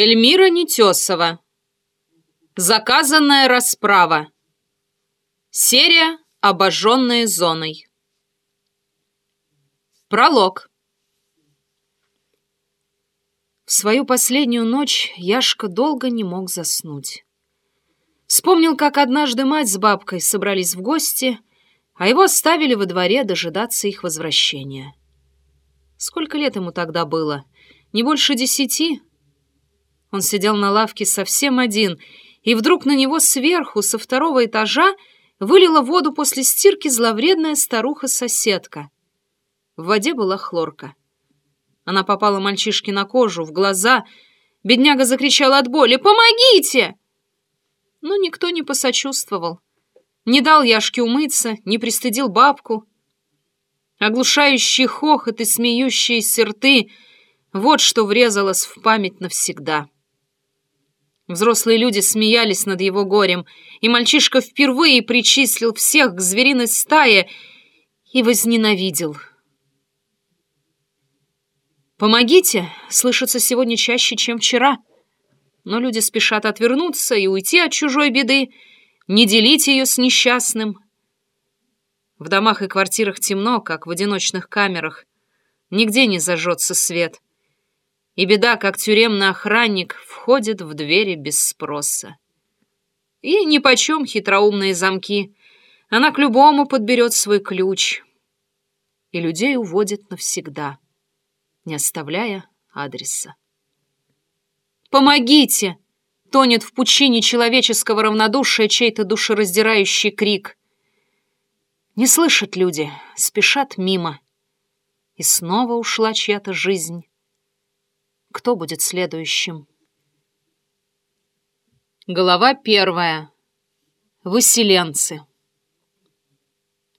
Эльмира Нетесова. Заказанная расправа. Серия «Обожженные зоной». Пролог. В свою последнюю ночь Яшка долго не мог заснуть. Вспомнил, как однажды мать с бабкой собрались в гости, а его оставили во дворе дожидаться их возвращения. Сколько лет ему тогда было? Не больше десяти? Он сидел на лавке совсем один, и вдруг на него сверху, со второго этажа, вылила воду после стирки зловредная старуха-соседка. В воде была хлорка. Она попала мальчишке на кожу, в глаза. Бедняга закричал от боли «Помогите!» Но никто не посочувствовал. Не дал Яшке умыться, не пристыдил бабку. Оглушающий хохот и смеющиеся рты — вот что врезалось в память навсегда. Взрослые люди смеялись над его горем, и мальчишка впервые причислил всех к звериной стае и возненавидел. «Помогите!» — слышится сегодня чаще, чем вчера. Но люди спешат отвернуться и уйти от чужой беды, не делить ее с несчастным. В домах и квартирах темно, как в одиночных камерах. Нигде не зажжется свет — и беда, как тюремный охранник, входит в двери без спроса. Ей нипочем хитроумные замки, она к любому подберет свой ключ и людей уводит навсегда, не оставляя адреса. «Помогите!» — тонет в пучине человеческого равнодушия чей-то душераздирающий крик. Не слышат люди, спешат мимо. И снова ушла чья-то жизнь кто будет следующим. Глава первая. Выселенцы.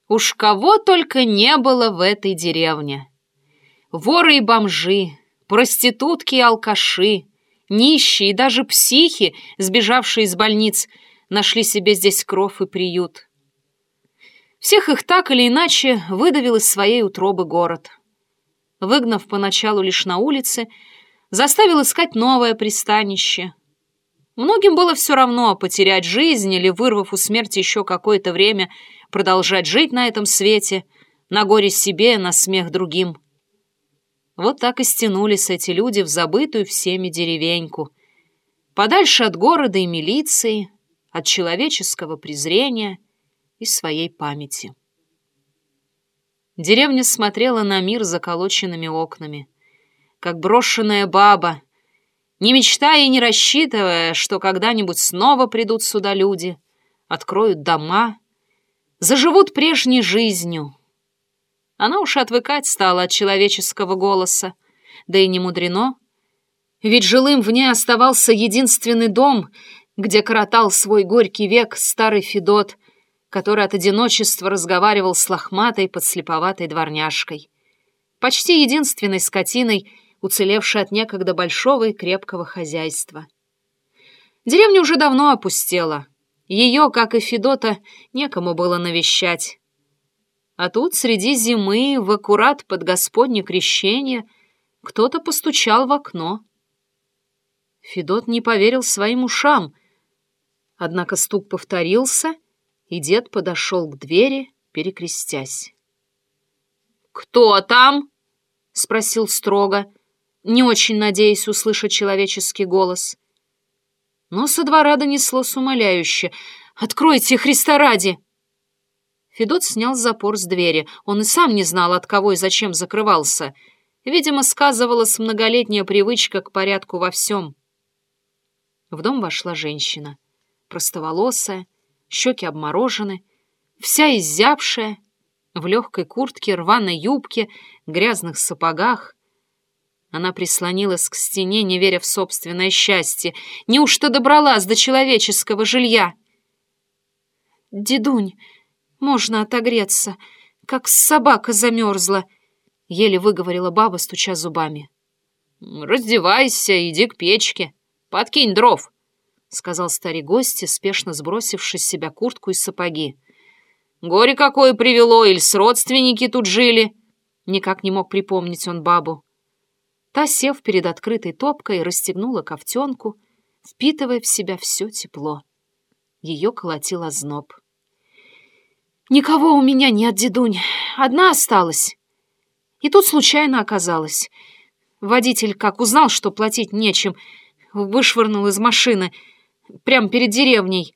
Уж кого только не было в этой деревне. Воры и бомжи, проститутки и алкаши, нищие и даже психи, сбежавшие из больниц, нашли себе здесь кров и приют. Всех их так или иначе выдавил из своей утробы город. Выгнав поначалу лишь на улице, заставил искать новое пристанище. Многим было все равно потерять жизнь или, вырвав у смерти еще какое-то время, продолжать жить на этом свете, на горе себе, на смех другим. Вот так и стянулись эти люди в забытую всеми деревеньку, подальше от города и милиции, от человеческого презрения и своей памяти. Деревня смотрела на мир заколоченными окнами — как брошенная баба, не мечтая и не рассчитывая, что когда-нибудь снова придут сюда люди, откроют дома, заживут прежней жизнью. Она уж отвыкать стала от человеческого голоса, да и не мудрено, ведь жилым в ней оставался единственный дом, где коротал свой горький век старый Федот, который от одиночества разговаривал с лохматой подслеповатой дворняжкой, почти единственной скотиной, уцелевшей от некогда большого и крепкого хозяйства. Деревня уже давно опустела. Ее, как и Федота, некому было навещать. А тут среди зимы, в аккурат под Господне крещение, кто-то постучал в окно. Федот не поверил своим ушам. Однако стук повторился, и дед подошел к двери, перекрестясь. «Кто там?» — спросил строго не очень надеясь услышать человеческий голос. Но со двора донеслось умоляюще. «Откройте, Христа ради!» Федот снял запор с двери. Он и сам не знал, от кого и зачем закрывался. Видимо, сказывалась многолетняя привычка к порядку во всем. В дом вошла женщина. Простоволосая, щеки обморожены, вся изябшая, в легкой куртке, рваной юбке, грязных сапогах — она прислонилась к стене, не веря в собственное счастье. Неужто добралась до человеческого жилья? «Дедунь, можно отогреться, как собака замерзла», — еле выговорила баба, стуча зубами. «Раздевайся, иди к печке, подкинь дров», — сказал старый гость, спешно сбросивший с себя куртку и сапоги. «Горе какое привело, или с родственники тут жили?» Никак не мог припомнить он бабу. Та, сев перед открытой топкой, расстегнула ковтенку, впитывая в себя все тепло. Ее колотил озноб. «Никого у меня нет, дедунь. Одна осталась. И тут случайно оказалось. Водитель, как узнал, что платить нечем, вышвырнул из машины, прямо перед деревней.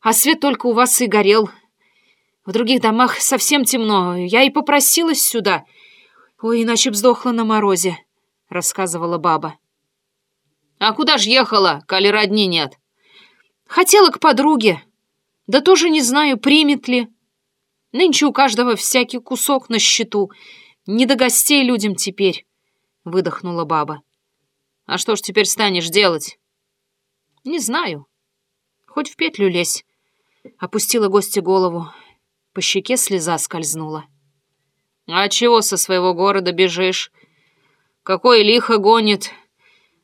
А свет только у вас и горел. В других домах совсем темно. Я и попросилась сюда. Ой, иначе б сдохла на морозе», — рассказывала баба. «А куда ж ехала, коли родни нет?» «Хотела к подруге. Да тоже не знаю, примет ли. Нынче у каждого всякий кусок на счету. Не до гостей людям теперь», — выдохнула баба. «А что ж теперь станешь делать?» «Не знаю. Хоть в петлю лезь», — опустила гостья голову. По щеке слеза скользнула. «А чего со своего города бежишь? Какое лихо гонит?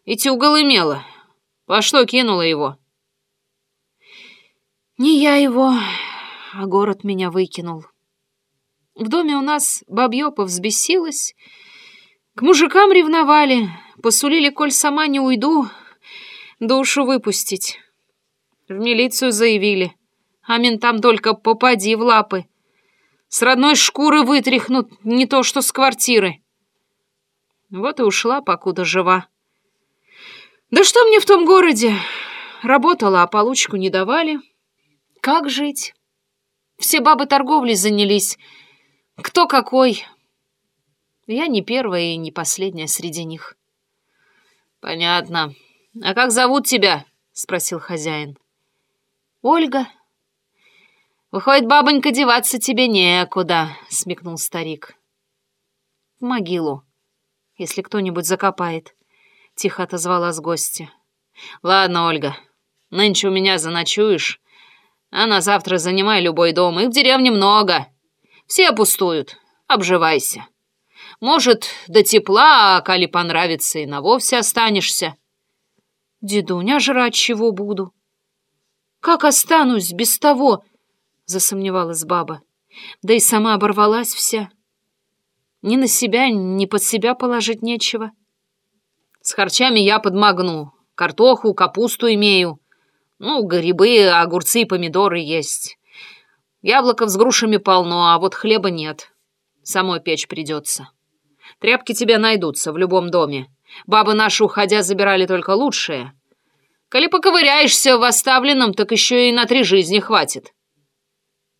Идти угол имела. По что кинула его?» «Не я его, а город меня выкинул. В доме у нас бабьёпа взбесилась, к мужикам ревновали, посулили, коль сама не уйду, душу выпустить. В милицию заявили, а ментам только попади в лапы. С родной шкуры вытряхнут, не то что с квартиры. Вот и ушла, покуда жива. Да что мне в том городе? Работала, а получку не давали. Как жить? Все бабы торговлей занялись. Кто какой? Я не первая и не последняя среди них. Понятно. А как зовут тебя? Спросил хозяин. Ольга. Выходит, бабонька, деваться тебе некуда, смекнул старик. В могилу, если кто-нибудь закопает, тихо отозвалась гостья. Ладно, Ольга, нынче у меня заночуешь, а на завтра занимай любой дом, их в деревне много. Все пустуют, обживайся. Может, до тепла, а коли понравится, и на вовсе останешься. Дедуня, жрать чего буду? Как останусь без того? Засомневалась баба. Да и сама оборвалась вся. Ни на себя, ни под себя положить нечего. С харчами я подмогну. Картоху, капусту имею. Ну, грибы, огурцы и помидоры есть. Яблоков с грушами полно, а вот хлеба нет. Самой печь придется. Тряпки тебе найдутся в любом доме. Бабы наши, уходя, забирали только лучшие. Коли поковыряешься в оставленном, так еще и на три жизни хватит.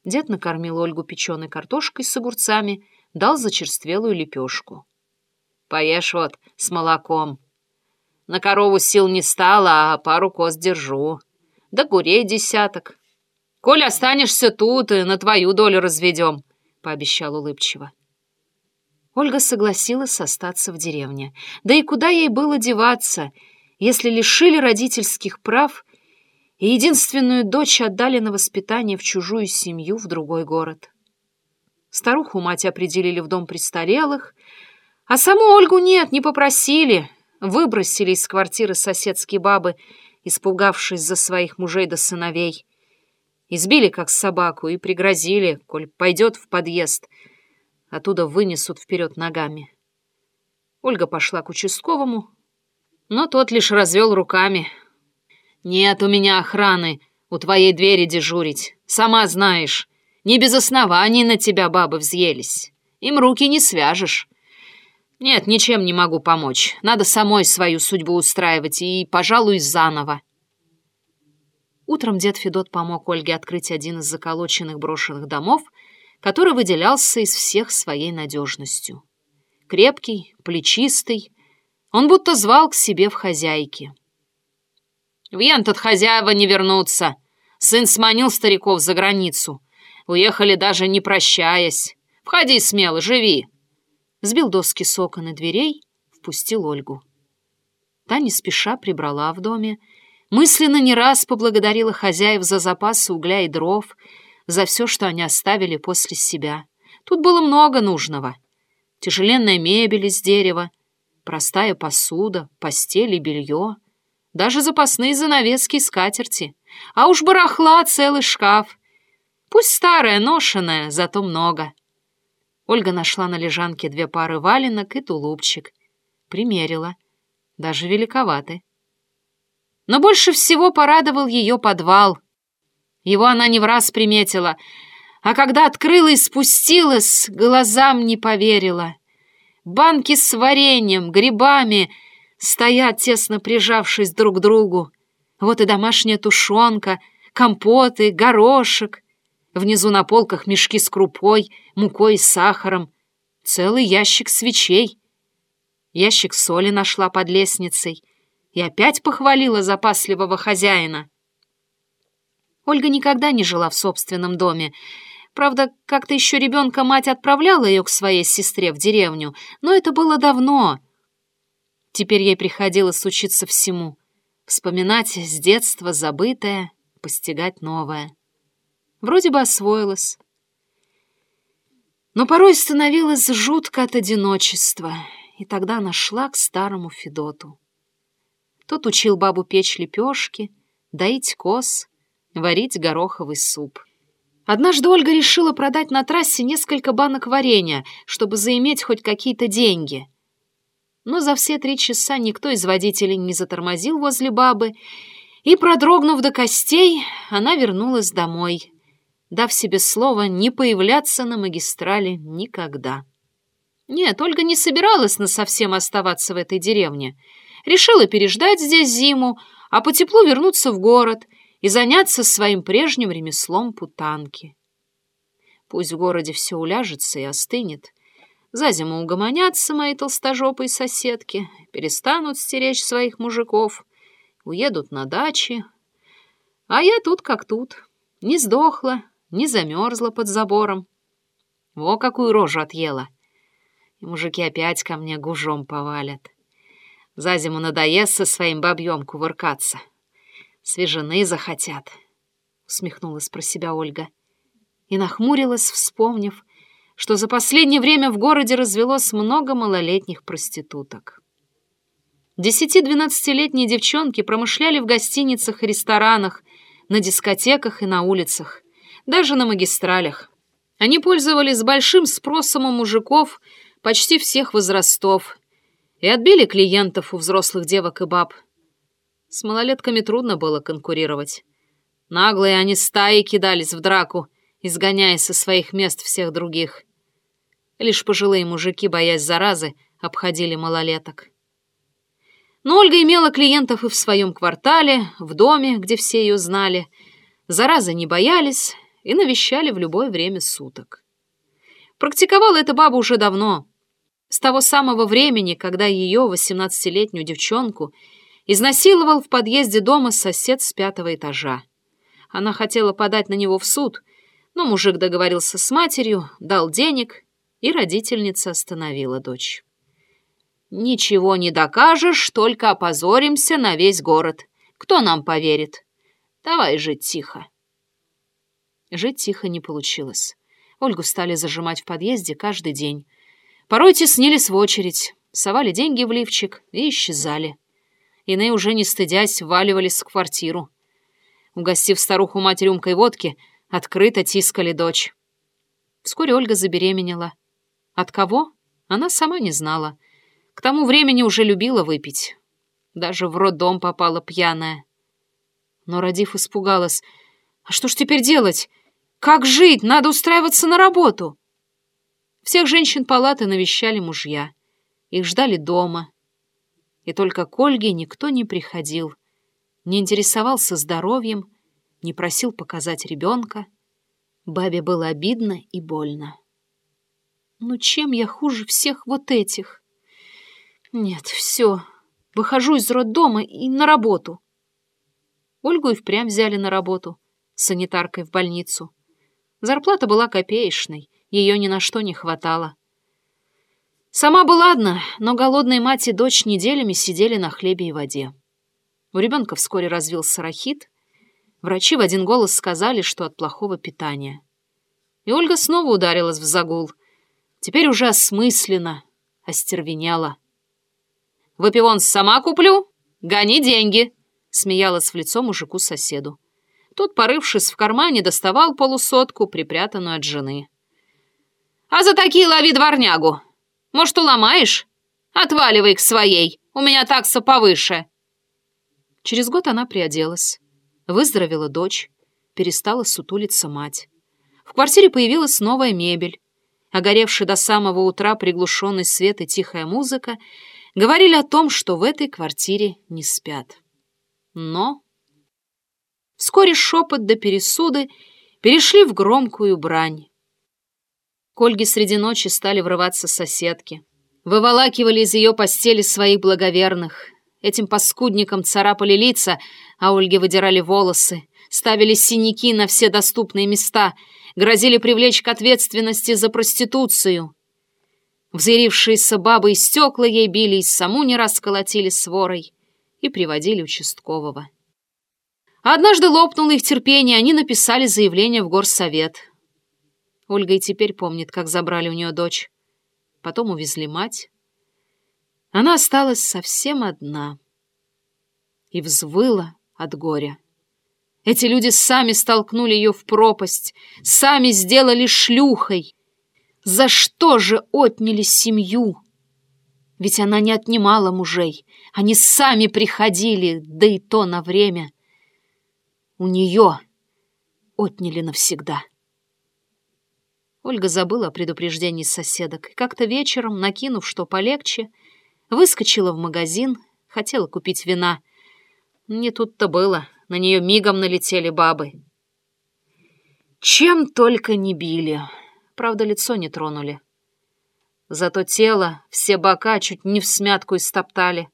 Дед накормил Ольгу печеной картошкой с огурцами, дал зачерствелую лепешку. Поешь вот с молоком. На корову сил не стало, а пару коз держу да курей десяток. Коль останешься тут, и на твою долю разведем», — пообещал улыбчиво. Ольга согласилась остаться в деревне. Да и куда ей было деваться, если лишили родительских прав и единственную дочь отдали на воспитание в чужую семью в другой город? Старуху мать определили в дом престарелых, а саму Ольгу нет, не попросили, выбросили из квартиры соседские бабы испугавшись за своих мужей да сыновей. Избили, как собаку, и пригрозили, коль пойдет в подъезд, оттуда вынесут вперед ногами. Ольга пошла к участковому, но тот лишь развел руками. «Нет у меня охраны у твоей двери дежурить, сама знаешь. Не без оснований на тебя бабы взъелись. Им руки не свяжешь. «Нет, ничем не могу помочь. Надо самой свою судьбу устраивать и, пожалуй, заново». Утром дед Федот помог Ольге открыть один из заколоченных брошенных домов, который выделялся из всех своей надежностью. Крепкий, плечистый, он будто звал к себе в хозяйки. «В Янтот хозяева не вернутся. Сын сманил стариков за границу. Уехали даже не прощаясь. Входи смело, живи» сбил доски с окон и дверей, впустил Ольгу. Та не спеша прибрала в доме, мысленно не раз поблагодарила хозяев за запасы угля и дров, за все, что они оставили после себя. Тут было много нужного. Тяжеленная мебель из дерева, простая посуда, постель и белье, даже запасные занавески и скатерти. А уж барахла целый шкаф. Пусть старая, ношеная, зато много. Ольга нашла на лежанке две пары валенок и тулупчик. примерила. Даже великоваты. Но больше всего порадовал ее подвал. Его она не в раз приметила, а когда открыла и спустилась, глазам не поверила. Банки с вареньем, грибами стоят, тесно прижавшись друг к другу. Вот и домашняя тушенка, компоты, горошек. Внизу на полках мешки с крупой, мукой и сахаром. Целый ящик свечей. Ящик соли нашла под лестницей и опять похвалила запасливого хозяина. Ольга никогда не жила в собственном доме. Правда, как-то еще ребенка мать отправляла ее к своей сестре в деревню, но это было давно. Теперь ей приходилось учиться всему. Вспоминать с детства забытое, постигать новое. Вроде бы освоилась. Но порой становилось жутко от одиночества, и тогда она шла к старому Федоту. Тот учил бабу печь лепешки, доить коз, варить гороховый суп. Однажды Ольга решила продать на трассе несколько банок варенья, чтобы заиметь хоть какие-то деньги. Но за все три часа никто из водителей не затормозил возле бабы, и, продрогнув до костей, она вернулась домой, дав себе слово не появляться на магистрали никогда. Нет, Ольга не собиралась насовсем оставаться в этой деревне. Решила переждать здесь зиму, а по теплу вернуться в город и заняться своим прежним ремеслом путанки. Пусть в городе все уляжется и остынет. За зиму угомонятся мои толстожопые соседки, перестанут стеречь своих мужиков, уедут на дачи. А я тут как тут, не сдохла, не замерзла под забором. Во какую рожу отъела! И мужики опять ко мне гужом повалят. За зиму надоест со своим бабьем кувыркаться. Свежины захотят, — усмехнулась про себя Ольга. И нахмурилась, вспомнив, что за последнее время в городе развелось много малолетних проституток. Десяти-двенадцатилетние девчонки промышляли в гостиницах и ресторанах, на дискотеках и на улицах, даже на магистралях. Они пользовались большим спросом у мужиков почти всех возрастов и отбили клиентов у взрослых девок и баб. С малолетками трудно было конкурировать. Наглые они стаи кидались в драку, изгоняя со своих мест всех других. Лишь пожилые мужики, боясь заразы, обходили малолеток. Но Ольга имела клиентов и в своем квартале, в доме, где все ее знали. Заразы не боялись и навещали в любое время суток. Практиковала эта баба уже давно — с того самого времени, когда ее, восемнадцатилетнюю девчонку, изнасиловал в подъезде дома сосед с пятого этажа. Она хотела подать на него в суд, но мужик договорился с матерью, дал денег, и родительница остановила дочь. «Ничего не докажешь, только опозоримся на весь город. Кто нам поверит? Давай жить тихо». Жить тихо не получилось. Ольгу стали зажимать в подъезде каждый день. Порой теснились в очередь, совали деньги в лифчик и исчезали. Иные, уже не стыдясь, валивались в квартиру. Угостив старуху мать рюмкой водки, открыто тискали дочь. Вскоре Ольга забеременела. От кого? Она сама не знала. К тому времени уже любила выпить. Даже в роддом попала пьяная. Но, родив, испугалась. «А что ж теперь делать? Как жить? Надо устраиваться на работу!» Всех женщин палаты навещали мужья. Их ждали дома. И только к Ольге никто не приходил, не интересовался здоровьем, не просил показать ребенка. Бабе было обидно и больно. «Ну чем я хуже всех вот этих?» «Нет, все. Выхожу из роддома и на работу». Ольгу и впрямь взяли на работу, санитаркой в больницу. Зарплата была копеечной, ее ни на что не хватало. Сама была одна, но голодные мать и дочь неделями сидели на хлебе и воде. У ребенка вскоре развился рахит. Врачи в один голос сказали, что от плохого питания. И Ольга снова ударилась в загул. Теперь уже осмысленно, остервеняла. «Выпивон сама куплю? Гони деньги!» — смеялась в лицо мужику соседу. Тот, порывшись в кармане, доставал полусотку, припрятанную от жены. А за такие лови дворнягу. Может, уломаешь? Отваливай к своей, у меня такса повыше. Через год она приоделась, выздоровела дочь, перестала сутулиться мать. В квартире появилась новая мебель. Огоревший до самого утра приглушенный свет и тихая музыка говорили о том, что в этой квартире не спят. Но вскоре шепот до пересуды перешли в громкую брань. К Ольге среди ночи стали врываться соседки. Выволакивали из ее постели своих благоверных. Этим паскудникам царапали лица, а Ольге выдирали волосы, ставили синяки на все доступные места, грозили привлечь к ответственности за проституцию. Взъярившиеся бабы и стекла ей били, и саму не раз колотили сворой и приводили участкового. Однажды лопнуло их терпение, они написали заявление в горсовет. Ольга и теперь помнит, как забрали у нее дочь. Потом увезли мать. Она осталась совсем одна и взвыла от горя. Эти люди сами столкнули ее в пропасть, сами сделали шлюхой. За что же отняли семью? Ведь она не отнимала мужей, они сами приходили, да и то на время. У нее отняли навсегда. Ольга забыла о предупреждении соседок и как-то вечером, накинув что полегче, выскочила в магазин, хотела купить вина. Не тут-то было на нее мигом налетели бабы. Чем только не били. Правда, лицо не тронули. Зато тело, все бока чуть не в смятку истоптали.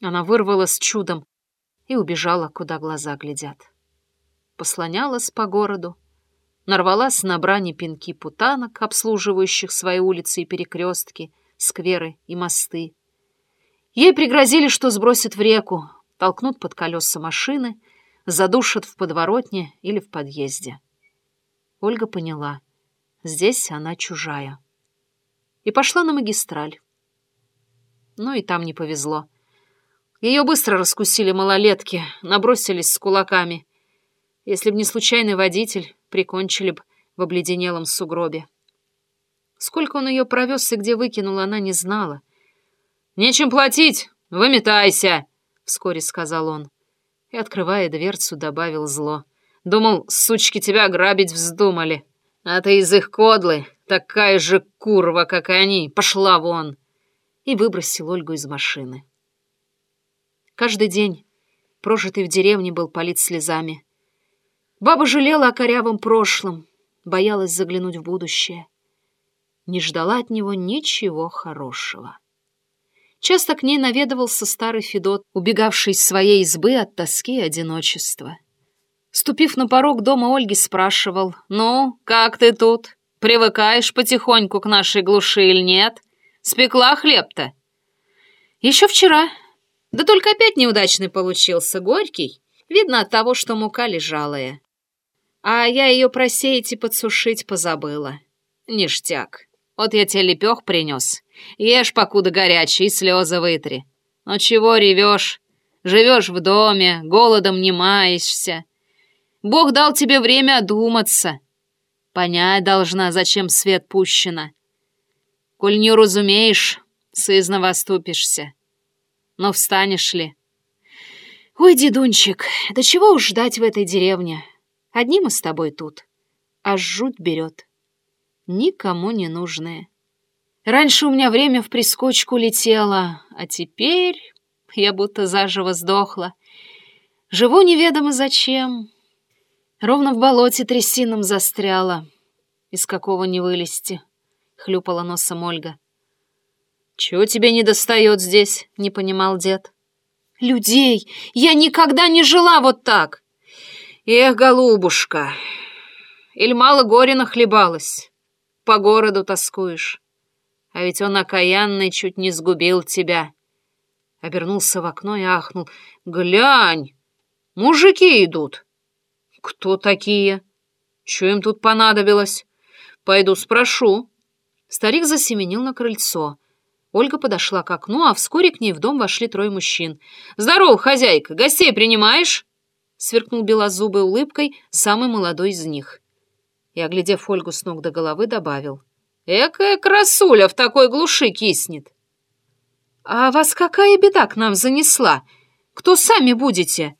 Она вырвалась чудом и убежала, куда глаза глядят. Послонялась по городу, нарвалась на брани пинки путанок, обслуживающих свои улицы и перекрестки, скверы и мосты. Ей пригрозили, что сбросят в реку, толкнут под колеса машины, задушат в подворотне или в подъезде. Ольга поняла, здесь она чужая. И пошла на магистраль. Но и там не повезло. Ее быстро раскусили малолетки, набросились с кулаками. Если б не случайный водитель, прикончили б в обледенелом сугробе. Сколько он ее провез и где выкинул, она не знала. «Нечем платить! Выметайся!» вскоре сказал он. И, открывая дверцу, добавил зло. Думал, сучки тебя грабить вздумали. А ты из их кодлы, такая же курва, как и они. Пошла вон. И выбросил Ольгу из машины. Каждый день, прожитый в деревне, был полит слезами. Баба жалела о корявом прошлом, боялась заглянуть в будущее. Не ждала от него ничего хорошего. Часто к ней наведывался старый Федот, убегавший из своей избы от тоски и одиночества. Ступив на порог дома, Ольги спрашивал, «Ну, как ты тут? Привыкаешь потихоньку к нашей глуши или нет? Спекла хлеб-то?» «Еще вчера. Да только опять неудачный получился, горький. Видно от того, что мука лежалая. А я ее просеять и подсушить позабыла. Ништяк. Вот я тебе лепех принес. Ешь, покуда горячий, и слезы вытри. Но чего ревешь? Живешь в доме, голодом не маешься. Бог дал тебе время одуматься. Понять должна, зачем свет пущено. Коль не разумеешь, сызно воступишься. Но встанешь ли? Ой, дедунчик, да чего уж ждать в этой деревне? Одни мы с тобой тут, а жуть берет. Никому не нужные. Раньше у меня время в прискочку летело, а теперь я будто заживо сдохла. Живу неведомо зачем. Ровно в болоте трясином застряла. Из какого не вылезти, — хлюпала носом Ольга. «Чего тебе не достает здесь?» — не понимал дед. «Людей! Я никогда не жила вот так!» «Эх, голубушка, или мало горя нахлебалась, по городу тоскуешь. А ведь он окаянный чуть не сгубил тебя. Обернулся в окно и ахнул. Глянь, мужики идут. Кто такие? Че им тут понадобилось? Пойду спрошу. Старик засеменил на крыльцо. Ольга подошла к окну, а вскоре к ней в дом вошли трое мужчин. «Здорово, хозяйка! Гостей принимаешь?» Сверкнул белозубой улыбкой самый молодой из них. И, оглядев Ольгу с ног до головы, добавил. Экая красуля в такой глуши киснет. «А вас какая беда к нам занесла? Кто сами будете?»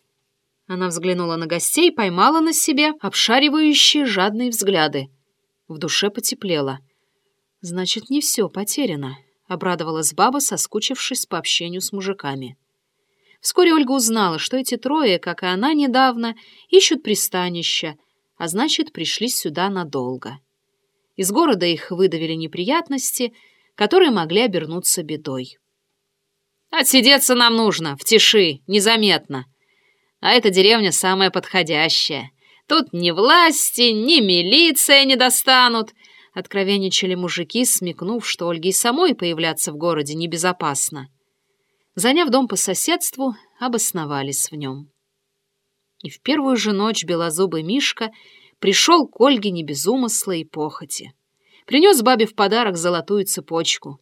Она взглянула на гостей, поймала на себе обшаривающие жадные взгляды. В душе потеплело. «Значит, не все потеряно», — обрадовалась баба, соскучившись по общению с мужиками. Вскоре Ольга узнала, что эти трое, как и она недавно, ищут пристанища, а значит, пришли сюда надолго. Из города их выдавили неприятности, которые могли обернуться бедой. «Отсидеться нам нужно, в тиши, незаметно. А эта деревня самая подходящая. Тут ни власти, ни милиция не достанут», — откровенничали мужики, смекнув, что Ольге и самой появляться в городе небезопасно. Заняв дом по соседству, обосновались в нем. И в первую же ночь белозубый Мишка пришел к Ольге не без умысла и похоти. Принес бабе в подарок золотую цепочку.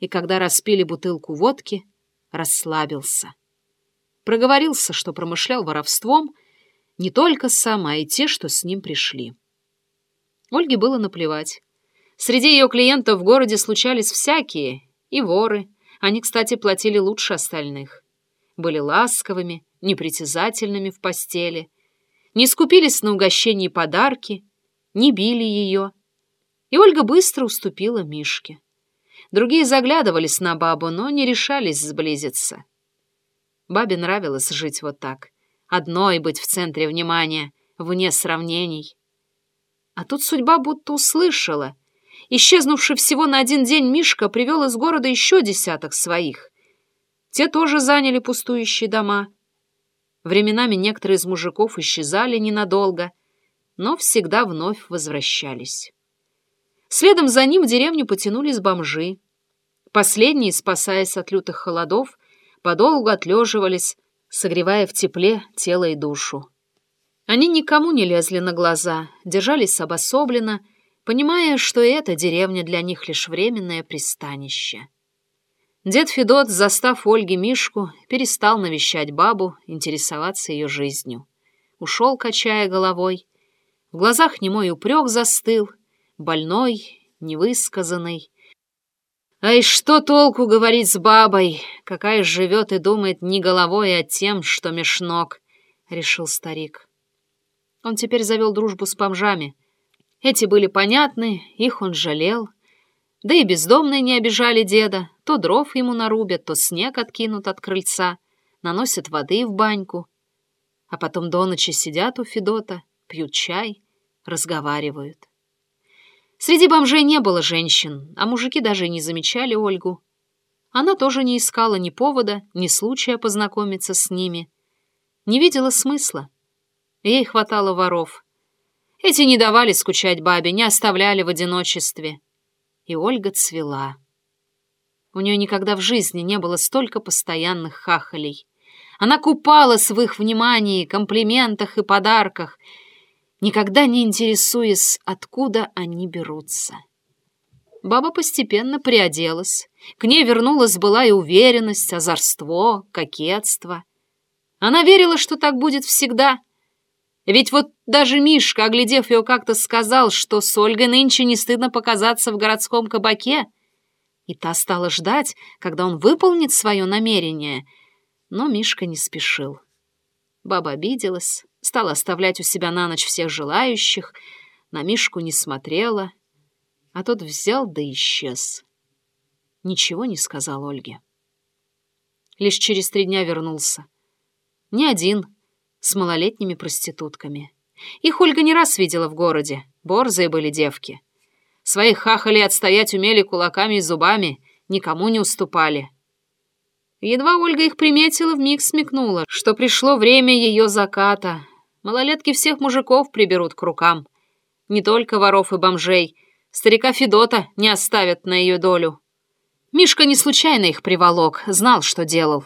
И когда распили бутылку водки, расслабился. Проговорился, что промышлял воровством не только сам, а и те, что с ним пришли. Ольге было наплевать. Среди ее клиентов в городе случались всякие, и воры, они, кстати, платили лучше остальных. Были ласковыми, непритязательными в постели, не скупились на угощение и подарки, не били ее. И Ольга быстро уступила Мишке. Другие заглядывались на бабу, но не решались сблизиться. Бабе нравилось жить вот так, одной быть в центре внимания, вне сравнений. А тут судьба будто услышала — Исчезнувший всего на один день Мишка привел из города еще десяток своих. Те тоже заняли пустующие дома. Временами некоторые из мужиков исчезали ненадолго, но всегда вновь возвращались. Следом за ним в деревню потянулись бомжи. Последние, спасаясь от лютых холодов, подолгу отлеживались, согревая в тепле тело и душу. Они никому не лезли на глаза, держались обособленно, понимая, что эта деревня для них лишь временное пристанище. Дед Федот, застав Ольге Мишку, перестал навещать бабу, интересоваться ее жизнью. Ушел, качая головой. В глазах немой упрек застыл, больной, невысказанный. А и что толку говорить с бабой, какая живет и думает не головой, а тем, что меж ног, — решил старик. Он теперь завел дружбу с бомжами — эти были понятны, их он жалел. Да и бездомные не обижали деда. То дров ему нарубят, то снег откинут от крыльца, наносят воды в баньку. А потом до ночи сидят у Федота, пьют чай, разговаривают. Среди бомжей не было женщин, а мужики даже не замечали Ольгу. Она тоже не искала ни повода, ни случая познакомиться с ними. Не видела смысла. Ей хватало воров — эти не давали скучать бабе, не оставляли в одиночестве. И Ольга цвела. У нее никогда в жизни не было столько постоянных хахалей. Она купалась в их внимании, комплиментах и подарках, никогда не интересуясь, откуда они берутся. Баба постепенно приоделась. К ней вернулась была и уверенность, озорство, кокетство. Она верила, что так будет всегда — ведь вот даже Мишка, оглядев ее, как-то сказал, что с Ольгой нынче не стыдно показаться в городском кабаке. И та стала ждать, когда он выполнит свое намерение. Но Мишка не спешил. Баба обиделась, стала оставлять у себя на ночь всех желающих, на Мишку не смотрела, а тот взял да исчез. Ничего не сказал Ольге. Лишь через три дня вернулся. Не один, с малолетними проститутками. Их Ольга не раз видела в городе, борзые были девки. Своих хахали отстоять умели кулаками и зубами, никому не уступали. Едва Ольга их приметила, вмиг смекнула, что пришло время ее заката. Малолетки всех мужиков приберут к рукам. Не только воров и бомжей. Старика Федота не оставят на ее долю. Мишка не случайно их приволок, знал, что делал.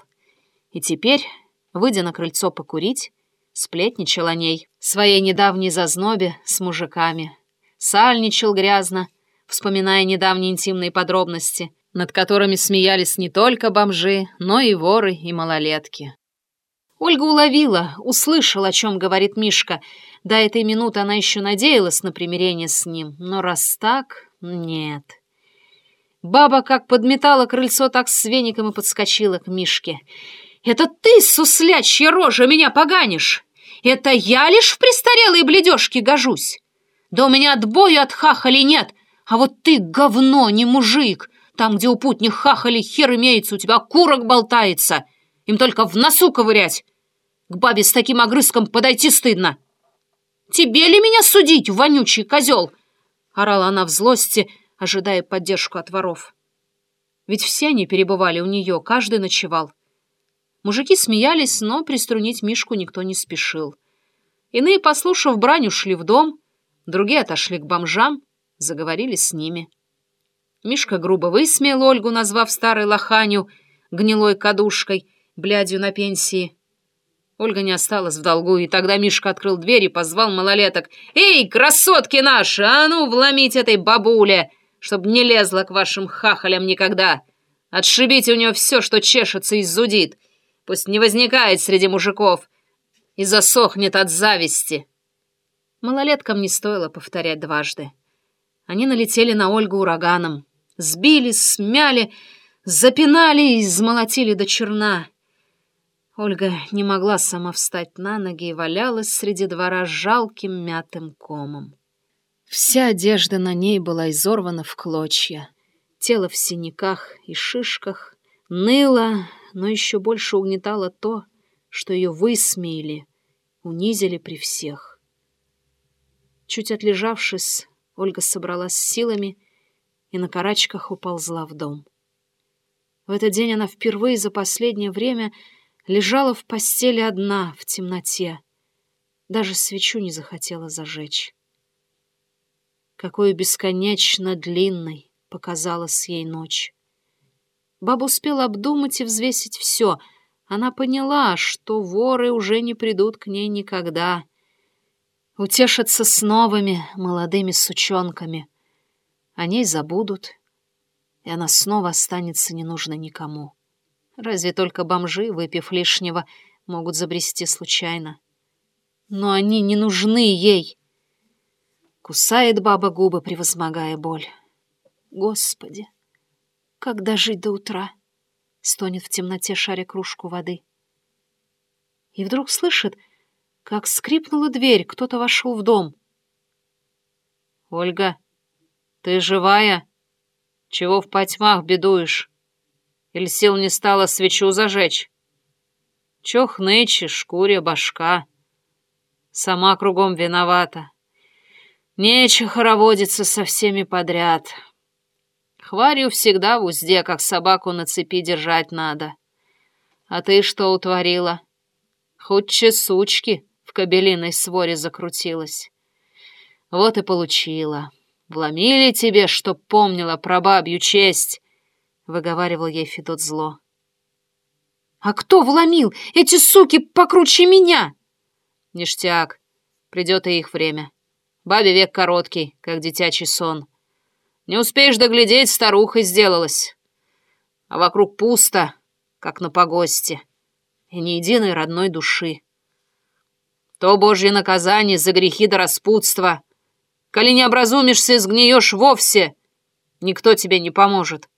И теперь, выйдя на крыльцо покурить, Сплетничал о ней, своей недавней зазнобе с мужиками. Сальничал грязно, вспоминая недавние интимные подробности, над которыми смеялись не только бомжи, но и воры и малолетки. Ольга уловила, услышала, о чем говорит Мишка. До этой минуты она еще надеялась на примирение с ним, но раз так, нет. Баба как подметала крыльцо, так с веником и подскочила к Мишке. «Это ты, суслячья рожа, меня поганишь! Это я лишь в престарелой бледежке гожусь! Да у меня отбою от хахали нет, а вот ты говно, не мужик! Там, где у путних хахали хер имеется, у тебя курок болтается! Им только в носу ковырять! К бабе с таким огрызком подойти стыдно!» «Тебе ли меня судить, вонючий козел?» — орала она в злости, ожидая поддержку от воров. Ведь все они перебывали у нее, каждый ночевал. Мужики смеялись, но приструнить Мишку никто не спешил. Иные, послушав брань, ушли в дом, другие отошли к бомжам, заговорили с ними. Мишка грубо высмеял Ольгу, назвав старой лоханью, гнилой кадушкой, блядью на пенсии. Ольга не осталась в долгу, и тогда Мишка открыл дверь и позвал малолеток. «Эй, красотки наши, а ну вломить этой бабуле, чтоб не лезла к вашим хахалям никогда! Отшибите у нее все, что чешется и зудит!» Пусть не возникает среди мужиков и засохнет от зависти. Малолеткам не стоило повторять дважды. Они налетели на Ольгу ураганом. Сбили, смяли, запинали и измолотили до черна. Ольга не могла сама встать на ноги и валялась среди двора жалким мятым комом. Вся одежда на ней была изорвана в клочья. Тело в синяках и шишках ныло, но еще больше угнетало то, что ее высмеяли, унизили при всех. Чуть отлежавшись, Ольга собралась с силами и на карачках уползла в дом. В этот день она впервые за последнее время лежала в постели одна, в темноте. Даже свечу не захотела зажечь. Какой бесконечно длинной показалась ей ночь. Баба успела обдумать и взвесить все. Она поняла, что воры уже не придут к ней никогда. Утешатся с новыми молодыми сучонками. О ней забудут, и она снова останется ненужной никому. Разве только бомжи, выпив лишнего, могут забрести случайно. Но они не нужны ей. Кусает баба губы, превозмогая боль. Господи! Когда жить до утра? Стонет в темноте, шаря кружку воды. И вдруг слышит, как скрипнула дверь, кто-то вошел в дом. «Ольга, ты живая? Чего в потьмах бедуешь? Или сил не стало свечу зажечь? Чё хнычешь, шкуря башка? Сама кругом виновата. Нече хороводиться со всеми подряд». Хварю всегда в узде, как собаку на цепи держать надо. А ты что утворила? Хоть сучки в кобелиной своре закрутилась. Вот и получила. Вломили тебе, чтоб помнила про бабью честь, — выговаривал ей Федот зло. «А кто вломил? Эти суки покруче меня!» «Ништяк. Придет и их время. Бабе век короткий, как дитячий сон. Не успеешь доглядеть, старухой сделалась. А вокруг пусто, как на погосте, и ни единой родной души. То божье наказание за грехи до распутства. Коли не образумишься сгниешь вовсе, никто тебе не поможет.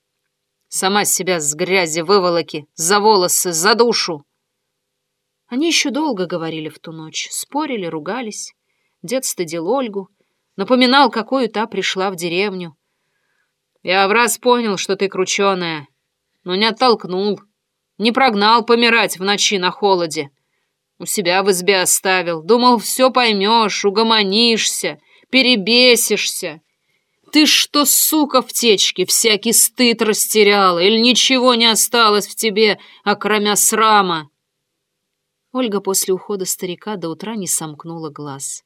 Сама себя с грязи выволоки, за волосы, за душу. Они еще долго говорили в ту ночь, спорили, ругались. Дед стыдил Ольгу, напоминал, какую та пришла в деревню, я в раз понял, что ты крученая, но не оттолкнул, не прогнал помирать в ночи на холоде. У себя в избе оставил, думал, все поймешь, угомонишься, перебесишься. Ты что, сука, в течке, всякий стыд растеряла, или ничего не осталось в тебе, окромя срама?» Ольга после ухода старика до утра не сомкнула глаз.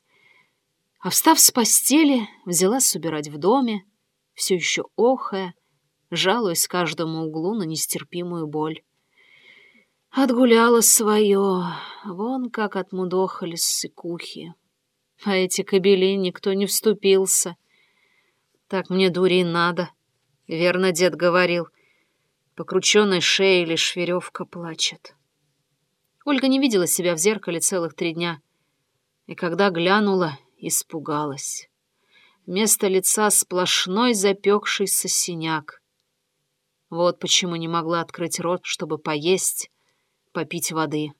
А встав с постели, взялась убирать в доме, все еще охая, жалуясь каждому углу на нестерпимую боль. Отгуляла свое, вон как отмудохались сыкухи. А эти кобели никто не вступился. Так мне дури надо, верно дед говорил. По крученной шее лишь веревка плачет. Ольга не видела себя в зеркале целых три дня. И когда глянула, испугалась. Вместо лица сплошной запекшийся синяк. Вот почему не могла открыть рот, чтобы поесть, попить воды.